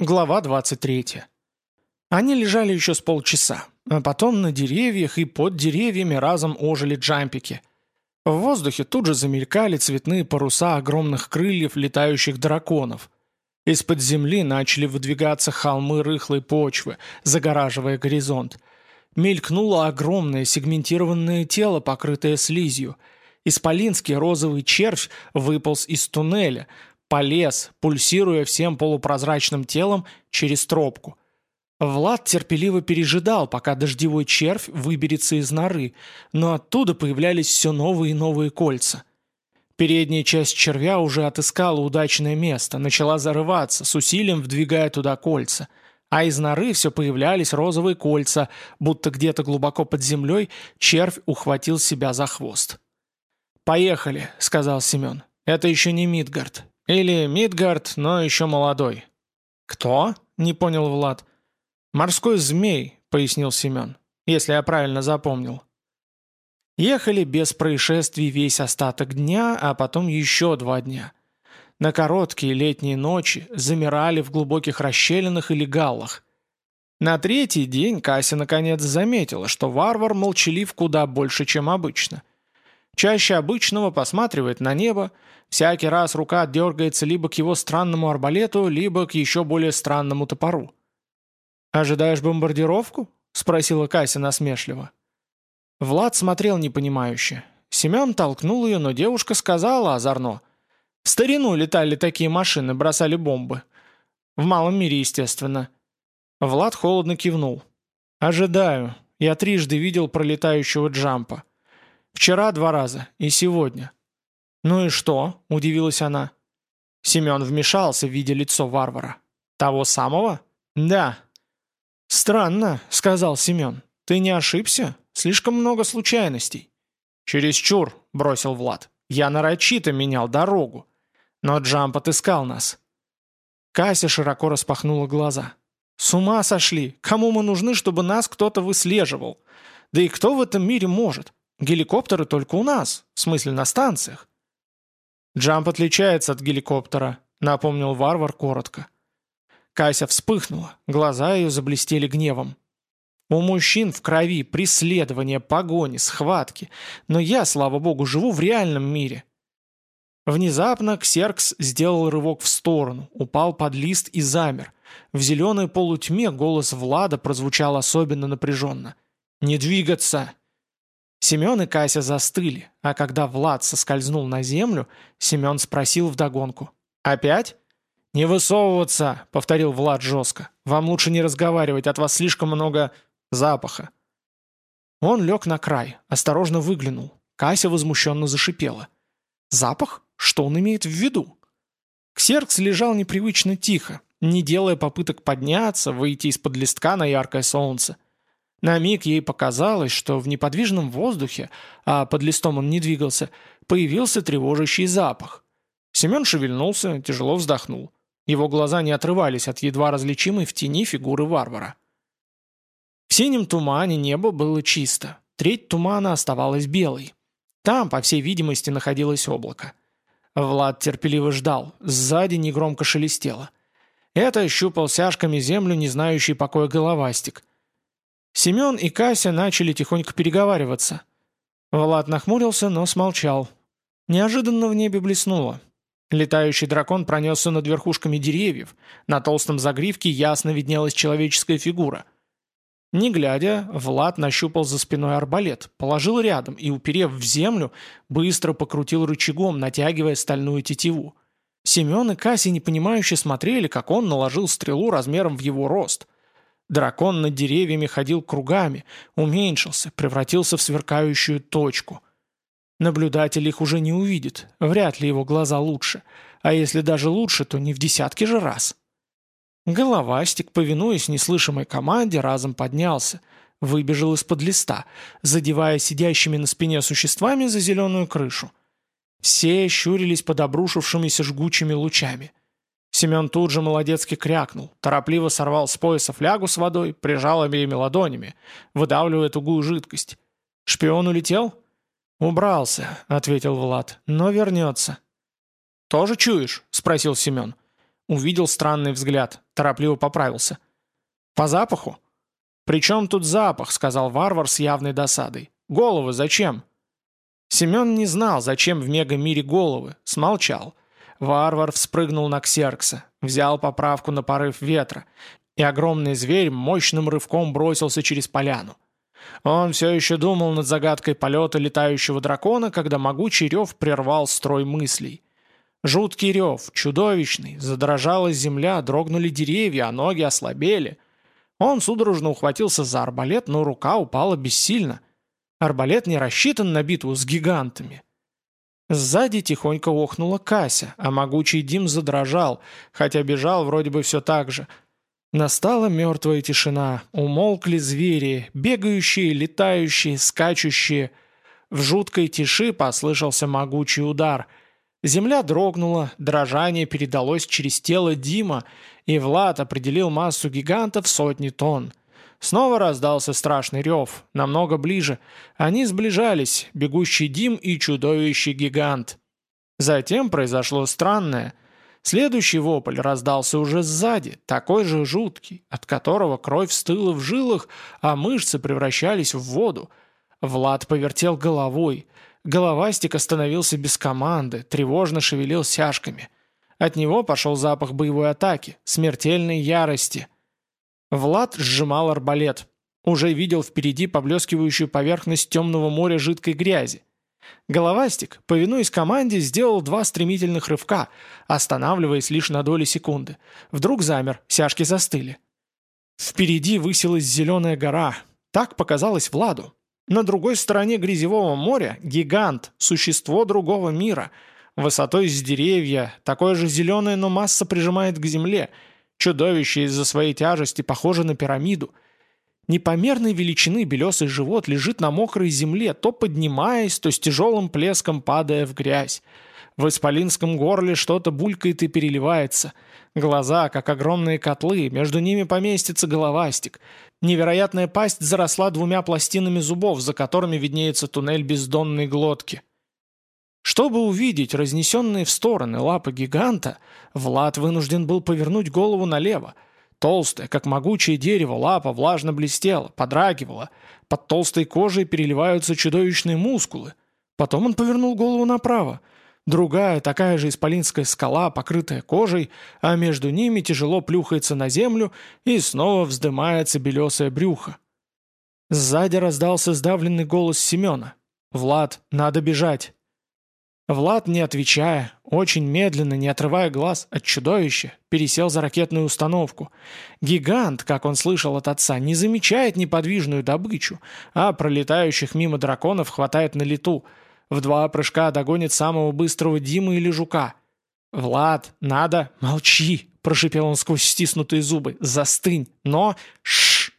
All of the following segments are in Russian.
Глава 23. Они лежали еще с полчаса, а потом на деревьях и под деревьями разом ожили джампики. В воздухе тут же замелькали цветные паруса огромных крыльев летающих драконов. Из-под земли начали выдвигаться холмы рыхлой почвы, загораживая горизонт. Мелькнуло огромное сегментированное тело, покрытое слизью. Исполинский розовый червь выполз из туннеля, полез, пульсируя всем полупрозрачным телом через тропку. Влад терпеливо пережидал, пока дождевой червь выберется из норы, но оттуда появлялись все новые и новые кольца. Передняя часть червя уже отыскала удачное место, начала зарываться, с усилием вдвигая туда кольца. А из норы все появлялись розовые кольца, будто где-то глубоко под землей червь ухватил себя за хвост. «Поехали», — сказал Семен. «Это еще не Мидгард. Или Мидгард, но еще молодой». «Кто?» — не понял Влад. «Морской змей», — пояснил Семен, если я правильно запомнил. Ехали без происшествий весь остаток дня, а потом еще два дня. На короткие летние ночи замирали в глубоких расщелинах или галлах. На третий день Кася наконец заметила, что варвар молчалив куда больше, чем обычно. Чаще обычного посматривает на небо, всякий раз рука дергается либо к его странному арбалету, либо к еще более странному топору. «Ожидаешь бомбардировку?» — спросила Кася насмешливо. Влад смотрел непонимающе. Семен толкнул ее, но девушка сказала озорно. «В старину летали такие машины, бросали бомбы. В малом мире, естественно». Влад холодно кивнул. «Ожидаю. Я трижды видел пролетающего джампа. Вчера два раза и сегодня». «Ну и что?» – удивилась она. Семен вмешался, видя лицо варвара. «Того самого?» «Да». «Странно», – сказал Семен. «Ты не ошибся? Слишком много случайностей». «Чересчур», – бросил Влад. «Я нарочито менял дорогу. Но Джамп отыскал нас». Кася широко распахнула глаза. «С ума сошли! Кому мы нужны, чтобы нас кто-то выслеживал? Да и кто в этом мире может? Геликоптеры только у нас, в смысле на станциях. «Джамп отличается от геликоптера», — напомнил варвар коротко. Кася вспыхнула, глаза ее заблестели гневом. «У мужчин в крови преследование, погони, схватки, но я, слава богу, живу в реальном мире». Внезапно Ксеркс сделал рывок в сторону, упал под лист и замер. В зеленой полутьме голос Влада прозвучал особенно напряженно. «Не двигаться!» Семен и Кася застыли, а когда Влад соскользнул на землю, Семен спросил вдогонку. «Опять?» «Не высовываться!» — повторил Влад жестко. «Вам лучше не разговаривать, от вас слишком много запаха». Он лег на край, осторожно выглянул. Кася возмущенно зашипела. «Запах? Что он имеет в виду?» Ксеркс лежал непривычно тихо, не делая попыток подняться, выйти из-под листка на яркое солнце. На миг ей показалось, что в неподвижном воздухе, а под листом он не двигался, появился тревожащий запах. Семен шевельнулся, тяжело вздохнул. Его глаза не отрывались от едва различимой в тени фигуры варвара. В синем тумане небо было чисто. Треть тумана оставалась белой. Там, по всей видимости, находилось облако. Влад терпеливо ждал, сзади негромко шелестело. Это щупал сяжками землю, не знающий покоя головастик. Семен и Кася начали тихонько переговариваться. Влад нахмурился, но смолчал. Неожиданно в небе блеснуло. Летающий дракон пронесся над верхушками деревьев. На толстом загривке ясно виднелась человеческая фигура. Не глядя, Влад нащупал за спиной арбалет, положил рядом и, уперев в землю, быстро покрутил рычагом, натягивая стальную тетиву. Семен и Кася непонимающе смотрели, как он наложил стрелу размером в его рост – Дракон над деревьями ходил кругами, уменьшился, превратился в сверкающую точку. Наблюдатель их уже не увидит, вряд ли его глаза лучше, а если даже лучше, то не в десятки же раз. Головастик, повинуясь неслышимой команде, разом поднялся, выбежал из-под листа, задевая сидящими на спине существами за зеленую крышу. Все щурились под обрушившимися жгучими лучами. Семен тут же молодецки крякнул, торопливо сорвал с пояса флягу с водой, прижал обеими ладонями, выдавливая тугую жидкость. «Шпион улетел?» «Убрался», — ответил Влад, — «но вернется». «Тоже чуешь?» — спросил Семен. увидел странный взгляд, торопливо поправился. «По запаху?» «При чем тут запах?» — сказал варвар с явной досадой. «Головы зачем?» Семен не знал, зачем в мегамире головы, смолчал. Варвар вспрыгнул на Ксеркса, взял поправку на порыв ветра, и огромный зверь мощным рывком бросился через поляну. Он все еще думал над загадкой полета летающего дракона, когда могучий рев прервал строй мыслей. Жуткий рев, чудовищный, задрожала земля, дрогнули деревья, а ноги ослабели. Он судорожно ухватился за арбалет, но рука упала бессильно. Арбалет не рассчитан на битву с гигантами. Сзади тихонько охнула Кася, а могучий Дим задрожал, хотя бежал вроде бы все так же. Настала мертвая тишина, умолкли звери, бегающие, летающие, скачущие. В жуткой тиши послышался могучий удар. Земля дрогнула, дрожание передалось через тело Дима, и Влад определил массу гигантов сотни тонн. Снова раздался страшный рев, намного ближе. Они сближались, бегущий Дим и чудовище гигант. Затем произошло странное. Следующий вопль раздался уже сзади, такой же жуткий, от которого кровь стыла в жилах, а мышцы превращались в воду. Влад повертел головой. Головастик остановился без команды, тревожно шевелил сяжками. От него пошел запах боевой атаки, смертельной ярости – Влад сжимал арбалет. Уже видел впереди поблескивающую поверхность темного моря жидкой грязи. Головастик, повинуясь команде, сделал два стремительных рывка, останавливаясь лишь на доли секунды. Вдруг замер, сяжки застыли. Впереди высилась зеленая гора. Так показалось Владу. На другой стороне грязевого моря гигант, существо другого мира. Высотой с деревья, такое же зеленое, но масса прижимает к земле – Чудовище из-за своей тяжести похоже на пирамиду. Непомерной величины белесый живот лежит на мокрой земле, то поднимаясь, то с тяжелым плеском падая в грязь. В исполинском горле что-то булькает и переливается. Глаза, как огромные котлы, между ними поместится головастик. Невероятная пасть заросла двумя пластинами зубов, за которыми виднеется туннель бездонной глотки. Чтобы увидеть разнесенные в стороны лапы гиганта, Влад вынужден был повернуть голову налево. Толстая, как могучее дерево, лапа влажно блестела, подрагивала. Под толстой кожей переливаются чудовищные мускулы. Потом он повернул голову направо. Другая, такая же исполинская скала, покрытая кожей, а между ними тяжело плюхается на землю и снова вздымается белесое брюхо. Сзади раздался сдавленный голос Семена. «Влад, надо бежать!» Влад, не отвечая, очень медленно, не отрывая глаз от чудовища, пересел за ракетную установку. Гигант, как он слышал от отца, не замечает неподвижную добычу, а пролетающих мимо драконов хватает на лету. В два прыжка догонит самого быстрого Димы или Жука. «Влад, надо, молчи!» – прошипел он сквозь стиснутые зубы. «Застынь! Но... Шш!»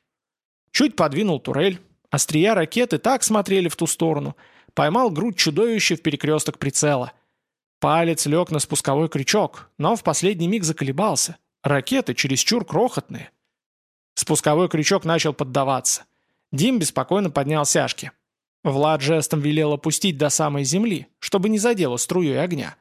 Чуть подвинул турель. Острия ракеты так смотрели в ту сторону – Поймал грудь чудовища в перекресток прицела. Палец лег на спусковой крючок, но в последний миг заколебался. Ракеты чересчур крохотные. Спусковой крючок начал поддаваться. Дим беспокойно поднял сяжки. Влад жестом велел опустить до самой земли, чтобы не задело струей огня.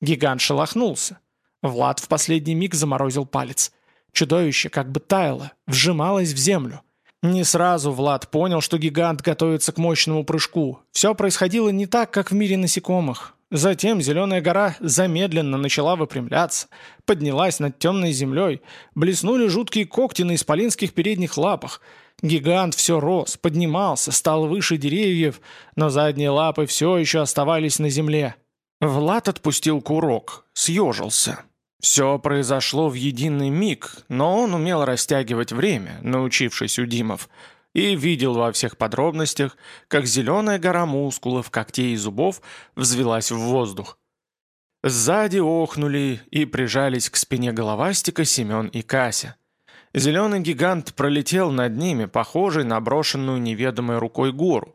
Гигант шелохнулся. Влад в последний миг заморозил палец. Чудовище как бы таяло, вжималось в землю. Не сразу Влад понял, что гигант готовится к мощному прыжку. Все происходило не так, как в мире насекомых. Затем зеленая гора замедленно начала выпрямляться, поднялась над темной землей, блеснули жуткие когти на исполинских передних лапах. Гигант все рос, поднимался, стал выше деревьев, но задние лапы все еще оставались на земле. Влад отпустил курок, съежился. Все произошло в единый миг, но он умел растягивать время, научившись у Димов, и видел во всех подробностях, как зеленая гора мускулов, когтей и зубов взвелась в воздух. Сзади охнули и прижались к спине головастика Семен и Кася. Зеленый гигант пролетел над ними, похожий на брошенную неведомой рукой гору.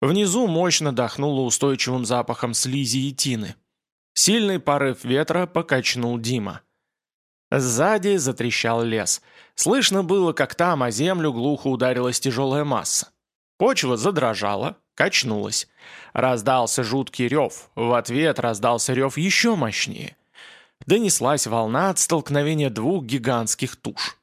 Внизу мощно дохнуло устойчивым запахом слизи и тины. Сильный порыв ветра покачнул Дима. Сзади затрещал лес. Слышно было, как там о землю глухо ударилась тяжелая масса. Почва задрожала, качнулась. Раздался жуткий рев. В ответ раздался рев еще мощнее. Донеслась волна от столкновения двух гигантских туш.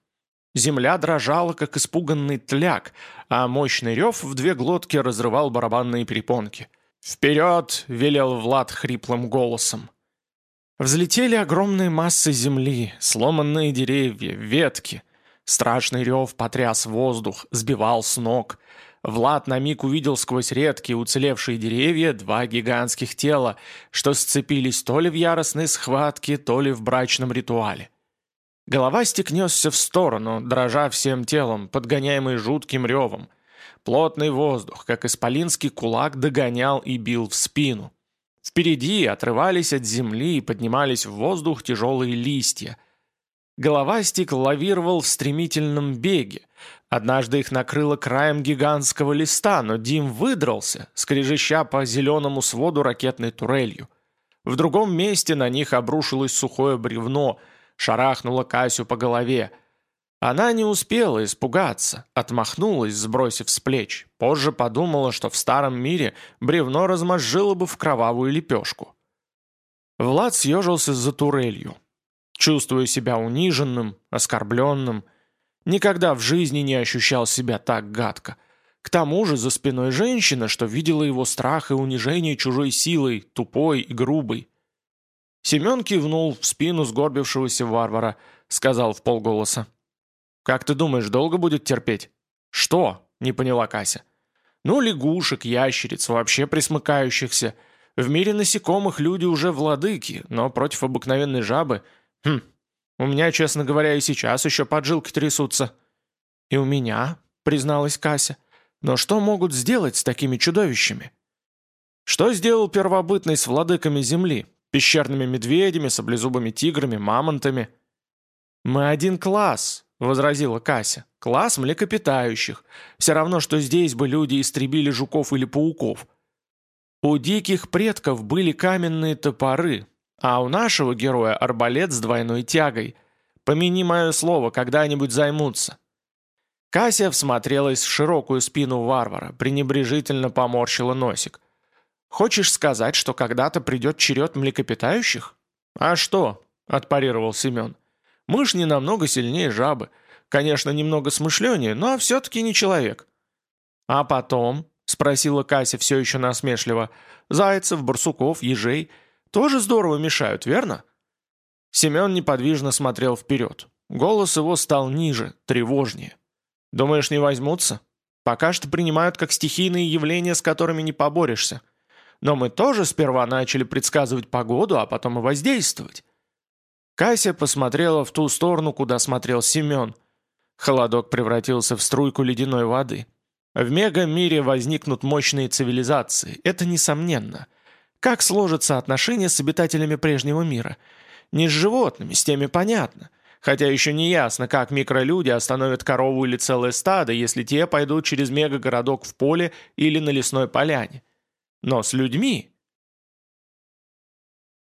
Земля дрожала, как испуганный тляк, а мощный рев в две глотки разрывал барабанные перепонки. «Вперед!» — велел Влад хриплым голосом. Взлетели огромные массы земли, сломанные деревья, ветки. Страшный рев потряс воздух, сбивал с ног. Влад на миг увидел сквозь редкие уцелевшие деревья два гигантских тела, что сцепились то ли в яростной схватке, то ли в брачном ритуале. Голова стекнесся в сторону, дрожа всем телом, подгоняемый жутким ревом. Плотный воздух, как исполинский кулак, догонял и бил в спину. Впереди отрывались от земли и поднимались в воздух тяжелые листья. Головастик лавировал в стремительном беге. Однажды их накрыло краем гигантского листа, но Дим выдрался, скрежеща по зеленому своду ракетной турелью. В другом месте на них обрушилось сухое бревно, шарахнуло Касю по голове – она не успела испугаться, отмахнулась, сбросив с плеч. Позже подумала, что в старом мире бревно размозжило бы в кровавую лепешку. Влад съежился за турелью. Чувствуя себя униженным, оскорбленным, никогда в жизни не ощущал себя так гадко. К тому же за спиной женщина, что видела его страх и унижение чужой силой, тупой и грубой. Семен кивнул в спину сгорбившегося варвара, сказал в полголоса. «Как ты думаешь, долго будет терпеть?» «Что?» — не поняла Кася. «Ну, лягушек, ящериц, вообще присмыкающихся. В мире насекомых люди уже владыки, но против обыкновенной жабы... Хм, у меня, честно говоря, и сейчас еще поджилки трясутся». «И у меня», — призналась Кася. «Но что могут сделать с такими чудовищами?» «Что сделал первобытный с владыками Земли? Пещерными медведями, саблезубыми тиграми, мамонтами?» «Мы один класс», — возразила Кася. «Класс млекопитающих. Все равно, что здесь бы люди истребили жуков или пауков. У диких предков были каменные топоры, а у нашего героя арбалет с двойной тягой. Помяни мое слово, когда-нибудь займутся». Кася всмотрелась в широкую спину варвара, пренебрежительно поморщила носик. «Хочешь сказать, что когда-то придет черед млекопитающих?» «А что?» — отпарировал Семен. Мышь не намного сильнее жабы. Конечно, немного смышленнее, но все-таки не человек. «А потом?» — спросила Кася все еще насмешливо. «Зайцев, барсуков, ежей тоже здорово мешают, верно?» Семен неподвижно смотрел вперед. Голос его стал ниже, тревожнее. «Думаешь, не возьмутся? Пока что принимают как стихийные явления, с которыми не поборешься. Но мы тоже сперва начали предсказывать погоду, а потом и воздействовать. Кася посмотрела в ту сторону, куда смотрел Семен. Холодок превратился в струйку ледяной воды. В мегамире возникнут мощные цивилизации, это несомненно. Как сложатся отношения с обитателями прежнего мира? Не с животными, с теми понятно. Хотя еще не ясно, как микролюди остановят корову или целое стадо, если те пойдут через мегагородок в поле или на лесной поляне. Но с людьми